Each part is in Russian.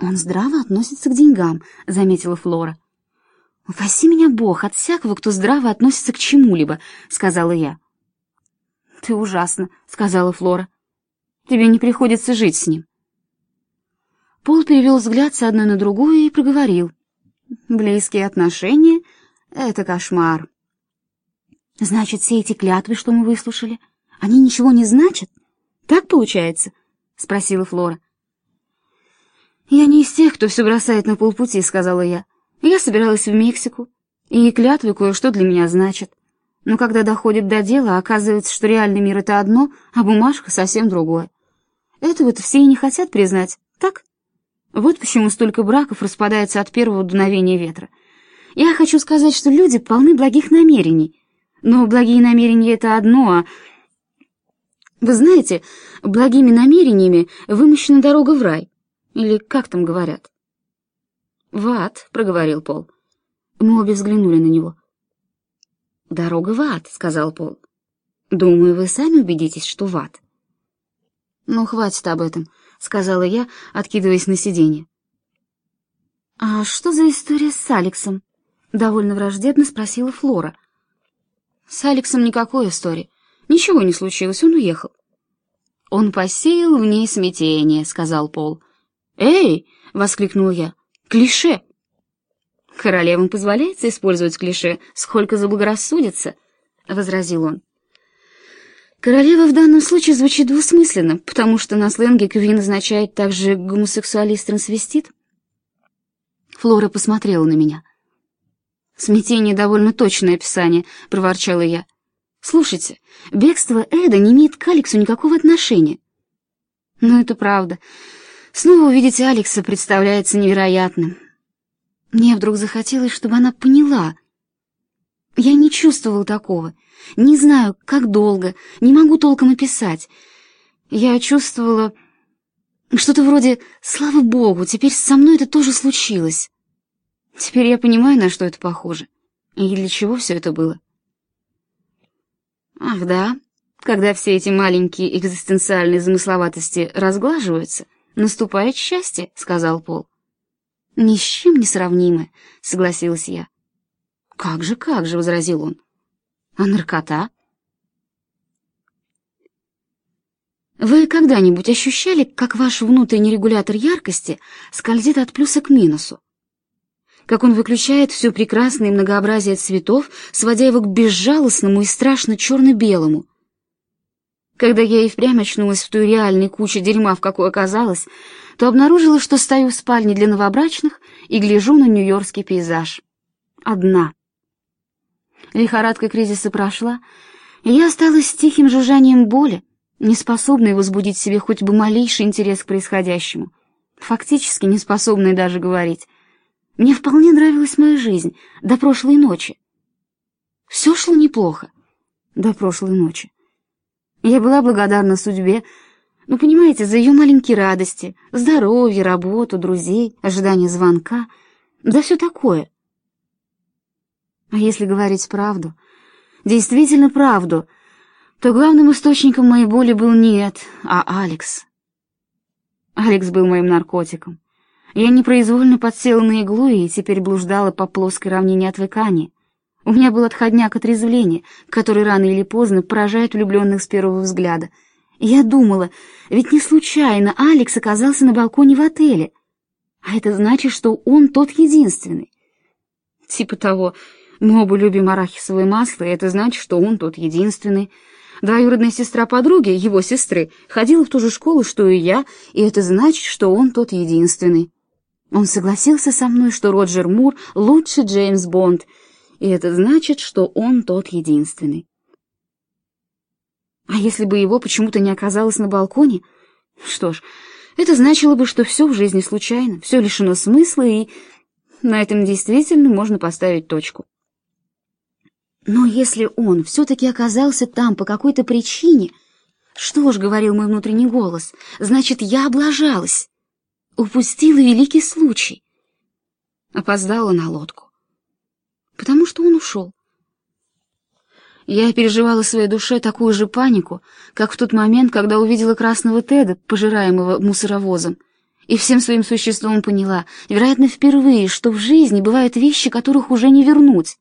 «Он здраво относится к деньгам», — заметила Флора. «Упаси меня Бог от всякого, кто здраво относится к чему-либо», — сказала я. «Ты ужасно», — сказала Флора. «Тебе не приходится жить с ним». Пол перевел взгляд с одной на другую и проговорил. «Близкие отношения — это кошмар». «Значит, все эти клятвы, что мы выслушали, они ничего не значат? Так получается?» — спросила Флора. «Я не из тех, кто все бросает на полпути», — сказала я. «Я собиралась в Мексику, и клятвы кое-что для меня значат. Но когда доходит до дела, оказывается, что реальный мир — это одно, а бумажка — совсем другое. Этого-то все и не хотят признать, так? Вот почему столько браков распадается от первого дуновения ветра. Я хочу сказать, что люди полны благих намерений. Но благие намерения — это одно, а... Вы знаете, благими намерениями вымощена дорога в рай. Или как там говорят? «В ад», — проговорил Пол. Мы обе взглянули на него. «Дорога в ад», — сказал Пол. «Думаю, вы сами убедитесь, что в ад». «Ну, хватит об этом», — сказала я, откидываясь на сиденье. «А что за история с Алексом?» — довольно враждебно спросила Флора. «С Алексом никакой истории. Ничего не случилось, он уехал». «Он посеял в ней смятение», — сказал Пол. «Эй!» — воскликнул я. «Клише!» «Королевам позволяется использовать клише, сколько заблагорассудится», — возразил он. «Королева в данном случае звучит двусмысленно, потому что на сленге квин означает также гомосексуалист-трансвестит». Флора посмотрела на меня. «Смятение — довольно точное описание», — проворчала я. «Слушайте, бегство Эда не имеет к Алексу никакого отношения». «Ну, это правда. Снова увидеть Алекса представляется невероятным. Мне вдруг захотелось, чтобы она поняла. Я не чувствовал такого. Не знаю, как долго, не могу толком описать. Я чувствовала что-то вроде «Слава Богу, теперь со мной это тоже случилось». Теперь я понимаю, на что это похоже. И для чего все это было. Ах да, когда все эти маленькие экзистенциальные замысловатости разглаживаются — «Наступает счастье», — сказал Пол. «Ни с чем не сравнимое», — согласилась я. «Как же, как же», — возразил он. «А наркота?» Вы когда-нибудь ощущали, как ваш внутренний регулятор яркости скользит от плюса к минусу? Как он выключает все прекрасное многообразие цветов, сводя его к безжалостному и страшно черно-белому — когда я и впрямь очнулась в той реальной куче дерьма, в какой оказалась, то обнаружила, что стою в спальне для новобрачных и гляжу на нью-йоркский пейзаж. Одна. Лихорадка кризиса прошла, и я осталась с тихим жужжанием боли, не способной возбудить в себе хоть бы малейший интерес к происходящему, фактически не способной даже говорить. Мне вполне нравилась моя жизнь до прошлой ночи. Все шло неплохо до прошлой ночи. Я была благодарна судьбе, ну, понимаете, за ее маленькие радости, здоровье, работу, друзей, ожидание звонка, да все такое. А если говорить правду, действительно правду, то главным источником моей боли был не Эд, а Алекс. Алекс был моим наркотиком. Я непроизвольно подсела на иглу и теперь блуждала по плоской равнине отвыкания. У меня был отходняк отрезвления, который рано или поздно поражает влюбленных с первого взгляда. Я думала, ведь не случайно Алекс оказался на балконе в отеле. А это значит, что он тот единственный. Типа того, мы оба любим арахисовое масло, и это значит, что он тот единственный. Двоюродная сестра подруги, его сестры, ходила в ту же школу, что и я, и это значит, что он тот единственный. Он согласился со мной, что Роджер Мур лучше Джеймс Бонд — и это значит, что он тот единственный. А если бы его почему-то не оказалось на балконе? Что ж, это значило бы, что все в жизни случайно, все лишено смысла, и на этом действительно можно поставить точку. Но если он все-таки оказался там по какой-то причине, что ж, — говорил мой внутренний голос, — значит, я облажалась, упустила великий случай. Опоздала на лодку потому что он ушел. Я переживала в своей душе такую же панику, как в тот момент, когда увидела красного Теда, пожираемого мусоровозом, и всем своим существом поняла, вероятно, впервые, что в жизни бывают вещи, которых уже не вернуть,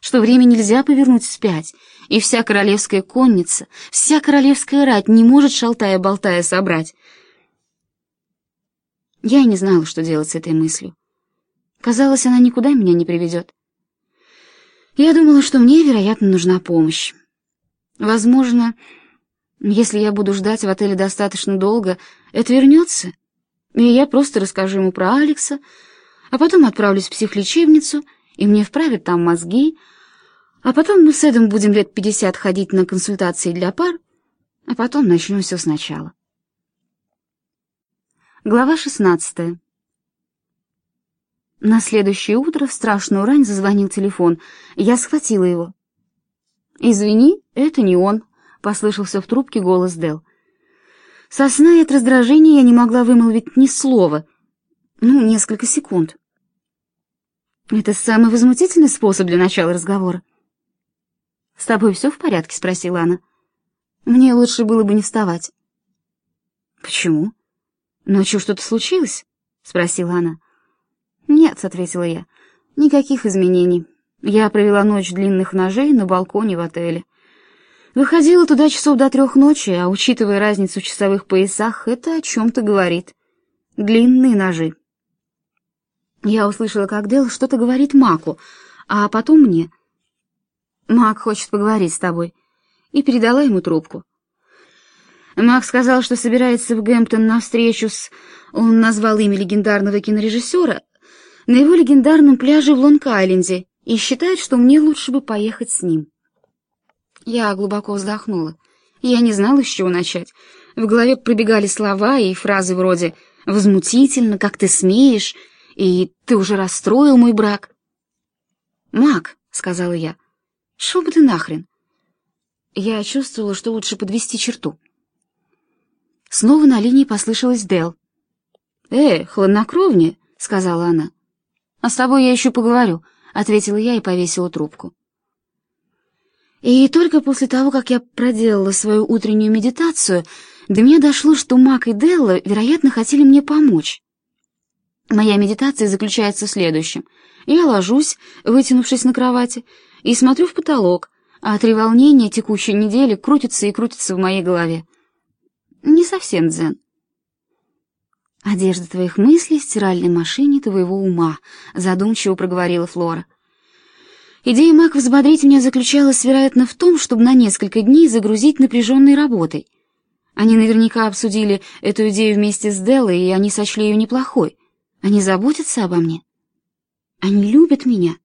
что время нельзя повернуть вспять, и вся королевская конница, вся королевская рать не может, шалтая-болтая, собрать. Я и не знала, что делать с этой мыслью. Казалось, она никуда меня не приведет. Я думала, что мне, вероятно, нужна помощь. Возможно, если я буду ждать в отеле достаточно долго, это вернется, и я просто расскажу ему про Алекса, а потом отправлюсь в психлечебницу, и мне вправят там мозги, а потом мы с Эдом будем лет пятьдесят ходить на консультации для пар, а потом начнем все сначала. Глава шестнадцатая. На следующее утро в страшную рань зазвонил телефон. Я схватила его. «Извини, это не он», — послышался в трубке голос Дел. Со сна и от раздражения я не могла вымолвить ни слова. Ну, несколько секунд. Это самый возмутительный способ для начала разговора. «С тобой все в порядке?» — спросила она. «Мне лучше было бы не вставать». «Почему? Ночью что-то случилось?» — спросила она. «Нет», — ответила я, — «никаких изменений. Я провела ночь длинных ножей на балконе в отеле. Выходила туда часов до трех ночи, а учитывая разницу в часовых поясах, это о чем-то говорит. Длинные ножи. Я услышала, как Дел что-то говорит Маку, а потом мне. «Мак хочет поговорить с тобой», и передала ему трубку. Мак сказал, что собирается в Гэмптон на встречу с... Он назвал имя легендарного кинорежиссера на его легендарном пляже в Лонг-Айленде и считает, что мне лучше бы поехать с ним. Я глубоко вздохнула. Я не знала, с чего начать. В голове пробегали слова и фразы вроде «возмутительно», «как ты смеешь» и «ты уже расстроил мой брак». «Мак», — сказала я, — «шел бы ты нахрен». Я чувствовала, что лучше подвести черту. Снова на линии послышалась Дел. «Э, хладнокровнее», — сказала она. «А с тобой я еще поговорю», — ответила я и повесила трубку. И только после того, как я проделала свою утреннюю медитацию, до меня дошло, что Мак и Делла, вероятно, хотели мне помочь. Моя медитация заключается в следующем. Я ложусь, вытянувшись на кровати, и смотрю в потолок, а три волнения текущей недели крутятся и крутятся в моей голове. Не совсем дзен. «Одежда твоих мыслей в стиральной машине твоего ума», — задумчиво проговорила Флора. Идея Мак взбодрить меня заключалась, вероятно, в том, чтобы на несколько дней загрузить напряженной работой. Они наверняка обсудили эту идею вместе с Деллой, и они сочли ее неплохой. Они заботятся обо мне. Они любят меня.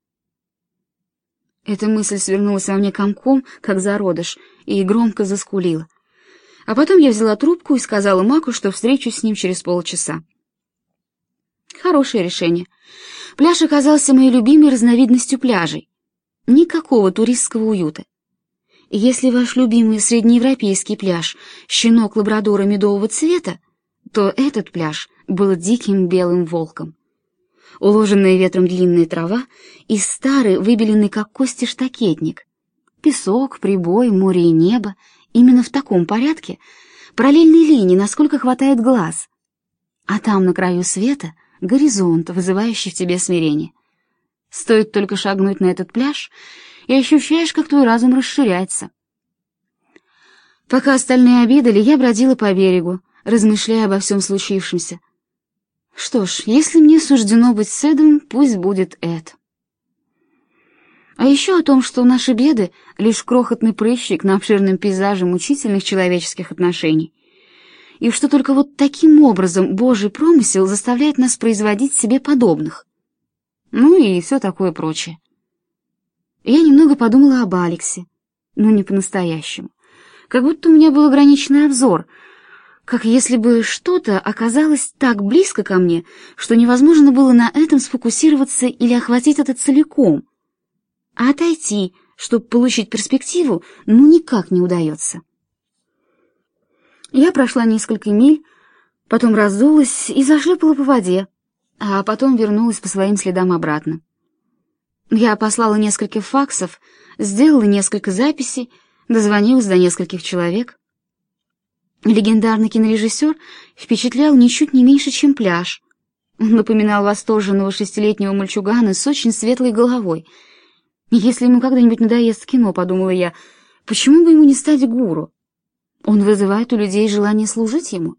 Эта мысль свернулась во мне комком, как зародыш, и громко заскулила. А потом я взяла трубку и сказала Маку, что встречусь с ним через полчаса. Хорошее решение. Пляж оказался моей любимой разновидностью пляжей. Никакого туристского уюта. Если ваш любимый среднеевропейский пляж — щенок лабрадора медового цвета, то этот пляж был диким белым волком. Уложенная ветром длинная трава и старый, выбеленный как кости штакетник. Песок, прибой, море и небо — именно в таком порядке, параллельные линии, насколько хватает глаз. А там, на краю света, горизонт, вызывающий в тебе смирение. Стоит только шагнуть на этот пляж, и ощущаешь, как твой разум расширяется. Пока остальные обедали, я бродила по берегу, размышляя обо всем случившемся. Что ж, если мне суждено быть с Эдом, пусть будет Эд. А еще о том, что наши беды — лишь крохотный прыщик на обширном пейзаже мучительных человеческих отношений, и что только вот таким образом Божий промысел заставляет нас производить себе подобных. Ну и все такое прочее. Я немного подумала об Алексе, но не по-настоящему. Как будто у меня был ограниченный обзор, как если бы что-то оказалось так близко ко мне, что невозможно было на этом сфокусироваться или охватить это целиком. А отойти, чтобы получить перспективу, ну никак не удается. Я прошла несколько миль, потом раздулась и зашлепала по воде, а потом вернулась по своим следам обратно. Я послала несколько факсов, сделала несколько записей, дозвонилась до нескольких человек. Легендарный кинорежиссер впечатлял ничуть не меньше, чем пляж. Он напоминал восторженного шестилетнего мальчугана с очень светлой головой. «Если ему когда-нибудь надоест кино, — подумала я, — почему бы ему не стать гуру? Он вызывает у людей желание служить ему».